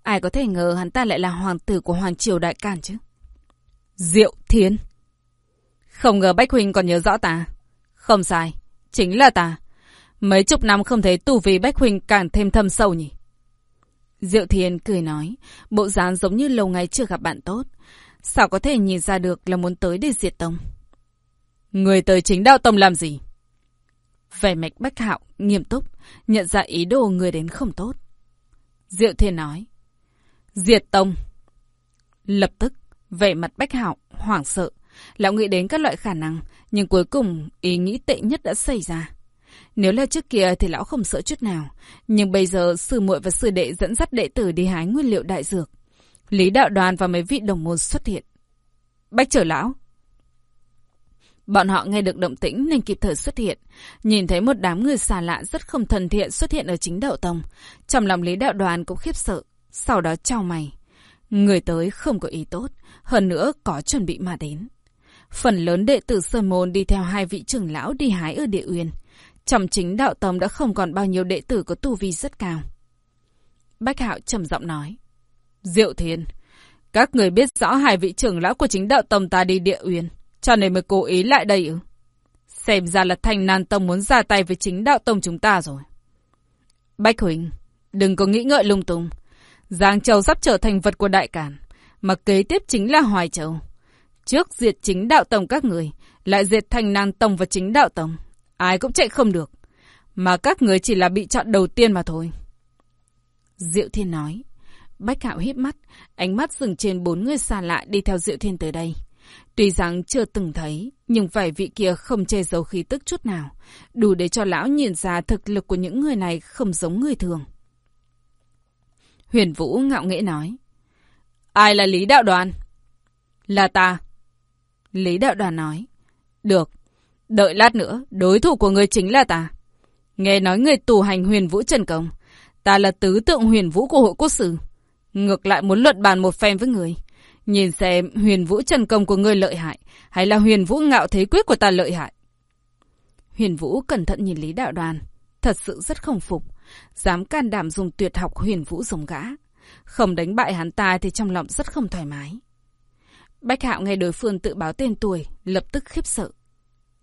Ai có thể ngờ hắn ta lại là hoàng tử của Hoàng Triều Đại Càn chứ? Diệu Thiên! Không ngờ Bách Huynh còn nhớ rõ ta. Không sai, chính là ta. Mấy chục năm không thấy tù vì Bách Huynh càng thêm thâm sâu nhỉ. Diệu Thiên cười nói, bộ dáng giống như lâu ngày chưa gặp bạn tốt. Sao có thể nhìn ra được là muốn tới để diệt tông? Người tới chính đạo tông làm gì? Vẻ mạch Bách Hạo nghiêm túc, nhận ra ý đồ người đến không tốt. Diệu Thiên nói, diệt tông. Lập tức, vẻ mặt Bách Hạo hoảng sợ, Lão nghĩ đến các loại khả năng, nhưng cuối cùng ý nghĩ tệ nhất đã xảy ra. Nếu là trước kia thì lão không sợ chút nào, nhưng bây giờ sư muội và sư đệ dẫn dắt đệ tử đi hái nguyên liệu đại dược. Lý đạo đoàn và mấy vị đồng môn xuất hiện. Bách trở lão. Bọn họ nghe được động tĩnh nên kịp thời xuất hiện. Nhìn thấy một đám người xa lạ rất không thân thiện xuất hiện ở chính đạo tông. Trong lòng lý đạo đoàn cũng khiếp sợ. Sau đó trao mày. Người tới không có ý tốt. Hơn nữa có chuẩn bị mà đến. Phần lớn đệ tử Sơn Môn đi theo hai vị trưởng lão đi hái ở địa uyên. Trong chính đạo tông đã không còn bao nhiêu đệ tử có tu vi rất cao. Bách Hạo trầm giọng nói. Diệu Thiên, các người biết rõ hai vị trưởng lão của chính đạo tông ta đi địa uyên, cho nên mới cố ý lại đây ư? Xem ra là thành nan tông muốn ra tay với chính đạo tông chúng ta rồi. Bách Huỳnh, đừng có nghĩ ngợi lung tung. Giang Châu sắp trở thành vật của đại cản, mà kế tiếp chính là Hoài Châu. Trước diệt chính đạo tông các người, lại diệt thành nan tông và chính đạo tông. Ai cũng chạy không được. Mà các người chỉ là bị chọn đầu tiên mà thôi. Diệu Thiên nói. Bách Hạo híp mắt, ánh mắt dừng trên bốn người xa lạ đi theo Diệu Thiên tới đây. Tuy rằng chưa từng thấy, nhưng vài vị kia không che giấu khí tức chút nào, đủ để cho lão nhìn ra thực lực của những người này không giống người thường. Huyền Vũ ngạo nghễ nói. Ai là Lý Đạo Đoàn? Là ta. Lý Đạo Đoàn nói. Được. Đợi lát nữa, đối thủ của người chính là ta. Nghe nói người tù hành huyền vũ Trần Công. Ta là tứ tượng huyền vũ của hội quốc sử. Ngược lại muốn luận bàn một phen với người. Nhìn xem huyền vũ Trần Công của người lợi hại, hay là huyền vũ ngạo thế quyết của ta lợi hại. Huyền vũ cẩn thận nhìn Lý Đạo Đoàn. Thật sự rất không phục. Dám can đảm dùng tuyệt học huyền vũ dùng gã. Không đánh bại hắn ta thì trong lòng rất không thoải mái. Bách Hạo nghe đối phương tự báo tên tuổi, lập tức khiếp sợ.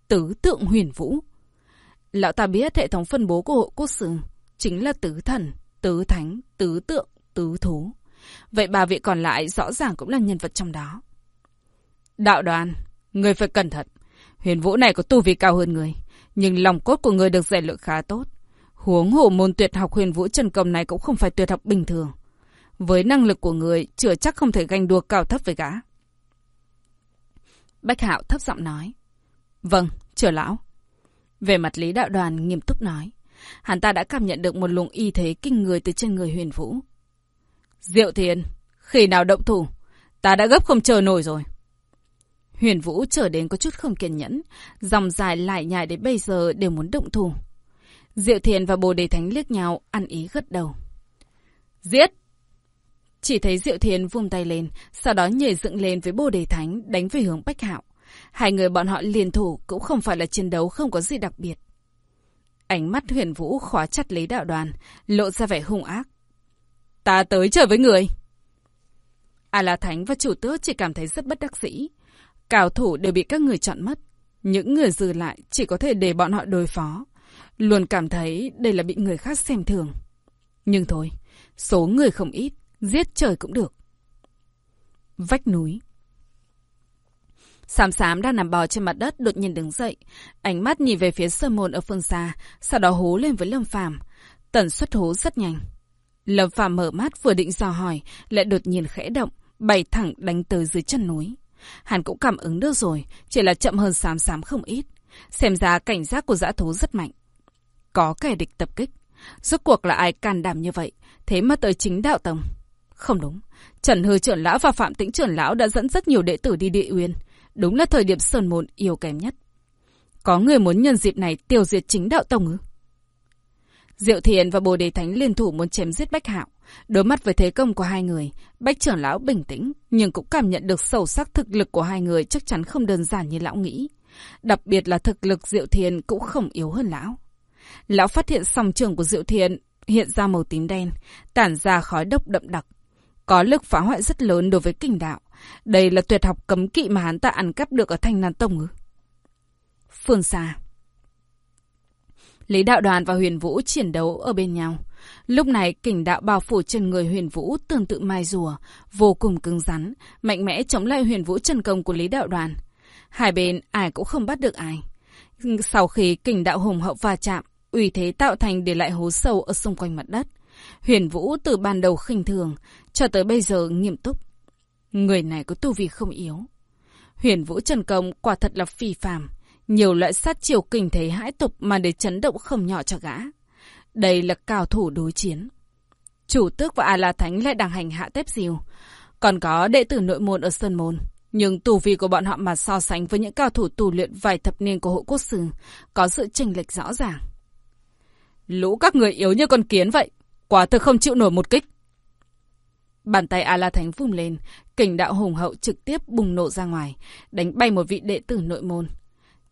Tứ tượng huyền vũ. Lão ta biết hệ thống phân bố của hộ quốc sử chính là tứ thần, tứ thánh, tứ tượng, tứ thú. Vậy bà vị còn lại rõ ràng cũng là nhân vật trong đó. Đạo đoàn, người phải cẩn thận. Huyền vũ này có tu vi cao hơn người, nhưng lòng cốt của người được rèn luyện khá tốt. Huống hồ môn tuyệt học huyền vũ trần công này cũng không phải tuyệt học bình thường. Với năng lực của người, chưa chắc không thể ganh đua cao thấp với gã. Bách Hạo thấp giọng nói. Vâng, trưởng lão. Về mặt lý đạo đoàn nghiêm túc nói. Hắn ta đã cảm nhận được một luồng y thế kinh người từ trên người huyền vũ. Diệu Thiền, khi nào động thủ, ta đã gấp không chờ nổi rồi. Huyền Vũ trở đến có chút không kiên nhẫn, dòng dài lại nhài đến bây giờ đều muốn động thủ. Diệu Thiền và Bồ Đề Thánh liếc nhau, ăn ý gật đầu. Giết! Chỉ thấy Diệu Thiên vung tay lên, sau đó nhảy dựng lên với Bồ Đề Thánh đánh về hướng Bách Hạo. Hai người bọn họ liền thủ cũng không phải là chiến đấu không có gì đặc biệt. Ánh mắt huyền vũ khóa chặt lấy đạo đoàn, lộ ra vẻ hung ác. Ta tới chờ với người. A La Thánh và chủ tước chỉ cảm thấy rất bất đắc dĩ. Cao thủ đều bị các người chọn mất. Những người dư lại chỉ có thể để bọn họ đối phó. Luôn cảm thấy đây là bị người khác xem thường. Nhưng thôi, số người không ít, giết trời cũng được. Vách núi Sám sám đang nằm bò trên mặt đất đột nhiên đứng dậy. Ánh mắt nhìn về phía sơ môn ở phương xa, sau đó hú lên với Lâm Phàm Tần suất hú rất nhanh. Lâm Phàm mở mắt vừa định dò hỏi, lại đột nhiên khẽ động, bay thẳng đánh tới dưới chân núi. Hắn cũng cảm ứng được rồi, chỉ là chậm hơn sám sám không ít. Xem ra cảnh giác của dã thú rất mạnh. Có kẻ địch tập kích. Rốt cuộc là ai can đảm như vậy, thế mà tới chính đạo tông. Không đúng, Trần Hư trưởng lão và Phạm Tĩnh trưởng lão đã dẫn rất nhiều đệ tử đi địa uyên. Đúng là thời điểm Sơn Môn yếu kém nhất. Có người muốn nhân dịp này tiêu diệt chính đạo tông ư? Diệu Thiện và Bồ Đề Thánh liên thủ muốn chém giết Bách Hạo. Đối mặt với thế công của hai người, Bách trưởng lão bình tĩnh, nhưng cũng cảm nhận được sâu sắc thực lực của hai người chắc chắn không đơn giản như lão nghĩ. Đặc biệt là thực lực Diệu thiền cũng không yếu hơn lão. Lão phát hiện song trường của Diệu thiền hiện ra màu tím đen, tản ra khói độc đậm đặc. Có lực phá hoại rất lớn đối với kinh đạo. Đây là tuyệt học cấm kỵ mà hắn ta ăn cắp được ở Thanh Nan Tông ư? Phương xa. Lý Đạo Đoàn và Huyền Vũ chiến đấu ở bên nhau. Lúc này kình đạo bao phủ trên người Huyền Vũ tương tự mai rùa, vô cùng cứng rắn, mạnh mẽ chống lại Huyền Vũ chân công của Lý Đạo Đoàn. Hai bên ai cũng không bắt được ai. Sau khi kình đạo hùng hậu va chạm, ủy thế tạo thành để lại hố sâu ở xung quanh mặt đất. Huyền Vũ từ ban đầu khinh thường, cho tới bây giờ nghiêm túc. Người này có tu vi không yếu. Huyền Vũ Trần Công quả thật là phi phàm, nhiều loại sát chiều kinh thế hãi tục mà để chấn động không nhỏ cho gã. Đây là cao thủ đối chiến. Chủ tước và A-La Thánh lại đang hành hạ tép diều. Còn có đệ tử nội môn ở Sơn Môn. Nhưng tù vi của bọn họ mà so sánh với những cao thủ tù luyện vài thập niên của hộ quốc sư, có sự chênh lệch rõ ràng. Lũ các người yếu như con kiến vậy, quả thực không chịu nổi một kích. Bàn tay A-La Thánh vung lên, kình đạo hùng hậu trực tiếp bùng nổ ra ngoài, đánh bay một vị đệ tử nội môn.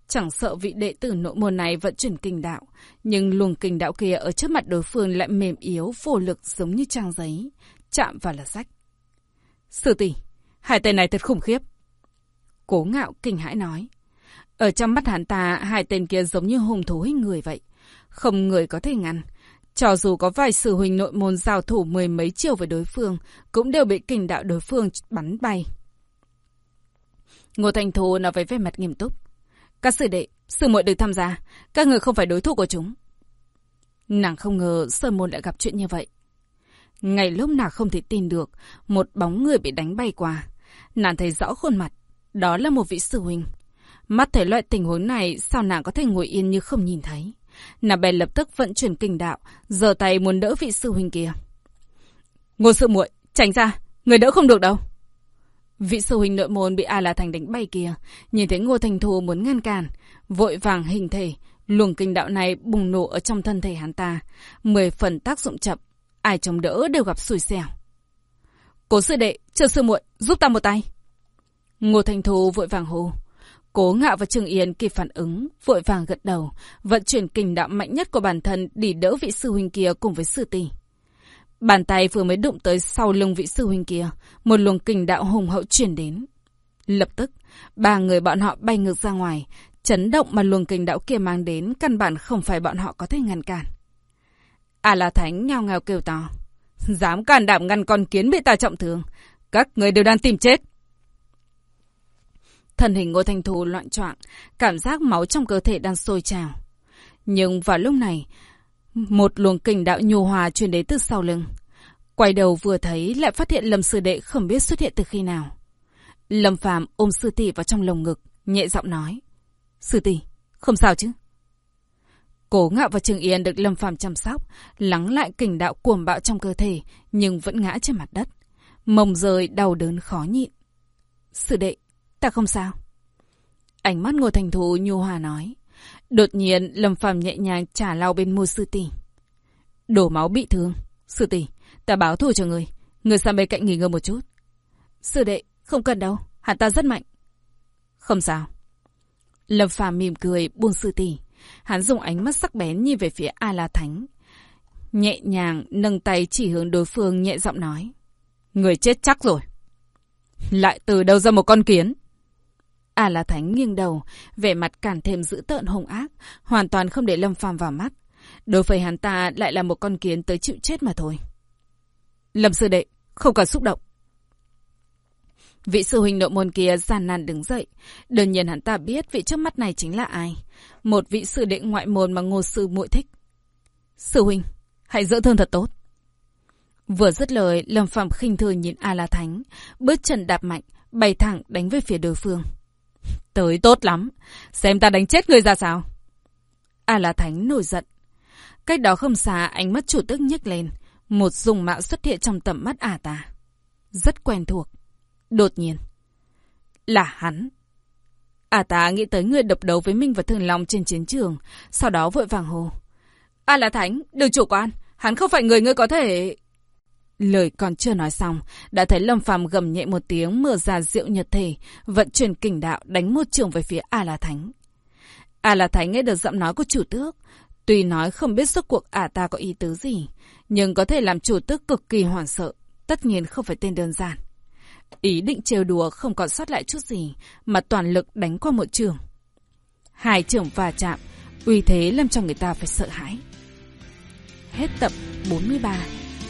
Chẳng sợ vị đệ tử nội môn này vận chuyển kinh đạo, nhưng luồng kinh đạo kia ở trước mặt đối phương lại mềm yếu, vô lực giống như trang giấy, chạm vào là sách. Sư tỷ, hai tên này thật khủng khiếp. Cố ngạo kinh hãi nói. Ở trong mắt hắn ta, hai tên kia giống như hùng thú hình người vậy. Không người có thể ngăn. Cho dù có vài sử huynh nội môn giao thủ mười mấy chiều với đối phương, cũng đều bị kình đạo đối phương bắn bay. Ngô Thành Thù nói với vẻ mặt nghiêm túc. Các sư đệ, sư muội được tham gia, các người không phải đối thủ của chúng. Nàng không ngờ Sơn Môn lại gặp chuyện như vậy. Ngày lúc nào không thể tin được, một bóng người bị đánh bay qua. Nàng thấy rõ khuôn mặt, đó là một vị sư huynh. Mắt thấy loại tình huống này, sao nàng có thể ngồi yên như không nhìn thấy. Nàng bèn lập tức vận chuyển kinh đạo, giơ tay muốn đỡ vị sư huynh kia. Ngô sư muội, tránh ra, người đỡ không được đâu. Vị sư huynh nội môn bị A La Thành đánh bay kia, nhìn thấy Ngô Thành Thù muốn ngăn cản, vội vàng hình thể, luồng kinh đạo này bùng nổ ở trong thân thể hắn ta, mười phần tác dụng chậm, ai chống đỡ đều gặp xui xẻo. Cố sư đệ, chờ sư muội, giúp ta một tay. Ngô Thành Thù vội vàng hô. Cố ngạo và Trương Yên kịp phản ứng, vội vàng gật đầu, vận chuyển kinh đạo mạnh nhất của bản thân để đỡ vị sư huynh kia cùng với sư tỷ. Bàn tay vừa mới đụng tới sau lưng vị sư huynh kia, một luồng kinh đạo hùng hậu chuyển đến. Lập tức, ba người bọn họ bay ngược ra ngoài, chấn động mà luồng kinh đạo kia mang đến căn bản không phải bọn họ có thể ngăn cản. À là thánh ngao ngao kêu to. Dám can đảm ngăn con kiến bị ta trọng thương. Các người đều đang tìm chết. Thân hình ngô thanh thù loạn choạng, cảm giác máu trong cơ thể đang sôi trào. Nhưng vào lúc này, một luồng kình đạo nhu hòa truyền đến từ sau lưng. Quay đầu vừa thấy lại phát hiện Lâm Sư Đệ không biết xuất hiện từ khi nào. Lâm Phàm ôm Sư Tỷ vào trong lồng ngực, nhẹ giọng nói. Sư Tỷ, không sao chứ? Cố ngạo và Trường Yên được Lâm Phàm chăm sóc, lắng lại kình đạo cuồng bạo trong cơ thể, nhưng vẫn ngã trên mặt đất. Mông rơi đau đớn khó nhịn. Sư đệ, ta không sao. Ánh mắt Ngô Thành Thụ nhu hòa nói. Đột nhiên, Lâm Phàm nhẹ nhàng trả lau bên môi sư tỷ. Đổ máu bị thương. Sư tỷ, ta báo thù cho người. Người sang bên cạnh nghỉ ngơi một chút. Sư đệ, không cần đâu. Hắn ta rất mạnh. Không sao. Lâm Phàm mỉm cười, buông sư tỷ. Hắn dùng ánh mắt sắc bén nhìn về phía A La Thánh. Nhẹ nhàng nâng tay chỉ hướng đối phương nhẹ giọng nói. Người chết chắc rồi. Lại từ đâu ra một con kiến? À A La Thánh nghiêng đầu, vẻ mặt càng thêm dữ tợn hung ác, hoàn toàn không để Lâm Phàm vào mắt. Đối với hắn ta lại là một con kiến tới chịu chết mà thôi. Lâm sư đệ, không cần xúc động. Vị sư huynh nội môn kia gian nan đứng dậy. Đương nhiên hắn ta biết vị trước mắt này chính là ai. Một vị sư đệ ngoại môn mà ngô sư muội thích. Sư huynh, hãy giữ thương thật tốt. Vừa dứt lời, Lâm Phàm khinh thường nhìn A La Thánh, bước chân đạp mạnh, bay thẳng đánh về phía đối phương. Tới tốt lắm, xem ta đánh chết người ra sao. A La Thánh nổi giận. Cách đó không xa, ánh mắt chủ tức nhếch lên, một dùng mạo xuất hiện trong tầm mắt ả ta. Rất quen thuộc. Đột nhiên. Là hắn. À ta nghĩ tới người độc đấu với mình và Thường lòng trên chiến trường, sau đó vội vàng hồ. À là Thánh, đừng chủ quan, hắn không phải người ngươi có thể... Lời còn chưa nói xong, đã thấy Lâm Phàm gầm nhẹ một tiếng mở ra rượu nhật thể, vận chuyển kình đạo đánh một trường về phía A La Thánh. A La Thánh nghe được giọng nói của chủ tước, tuy nói không biết suốt cuộc ả ta có ý tứ gì, nhưng có thể làm chủ tước cực kỳ hoảng sợ, tất nhiên không phải tên đơn giản. Ý định trêu đùa không còn sót lại chút gì, mà toàn lực đánh qua một trường. Hai trường va chạm, uy thế làm cho người ta phải sợ hãi. Hết tập 43